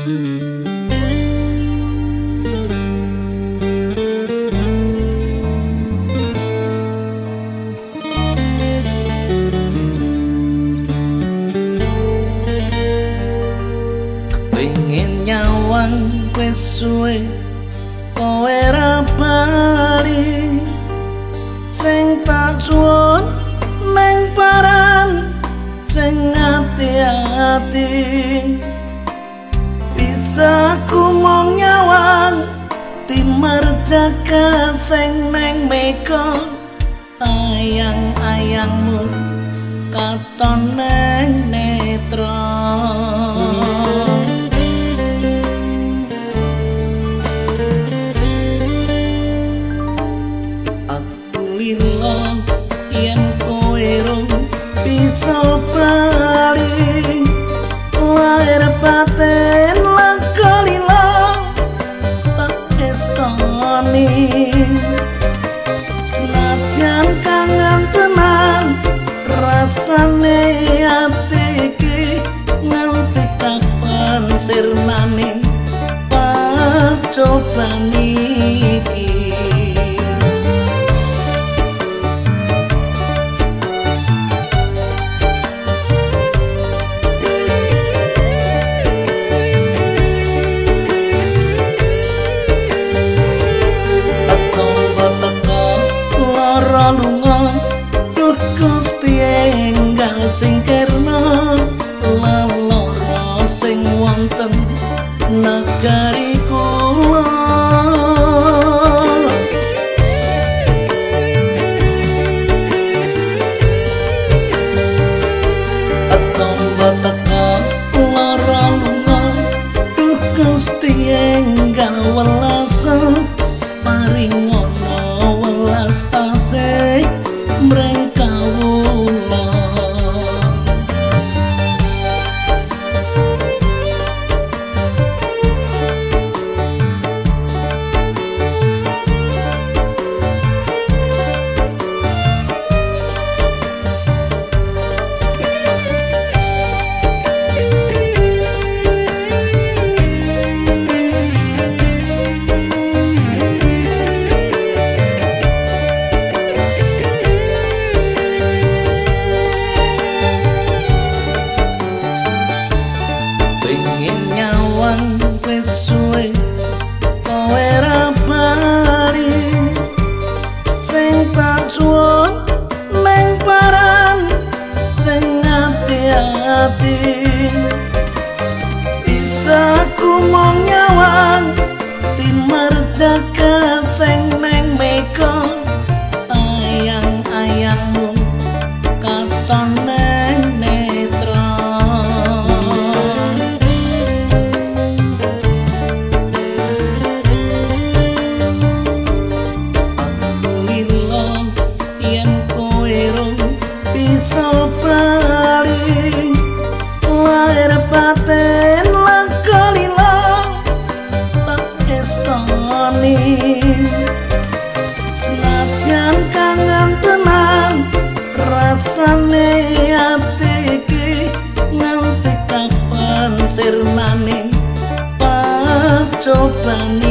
Pengen nyawang kue suwe Kowe rapali Seng tak suon Neng paran Seng hati-hati aku mong nyawang timar jagat seng neng meko ayang ayangmu katon neng netra. Aku lino yen koe rung bisa pra mami karena lalu sing wonten nagari van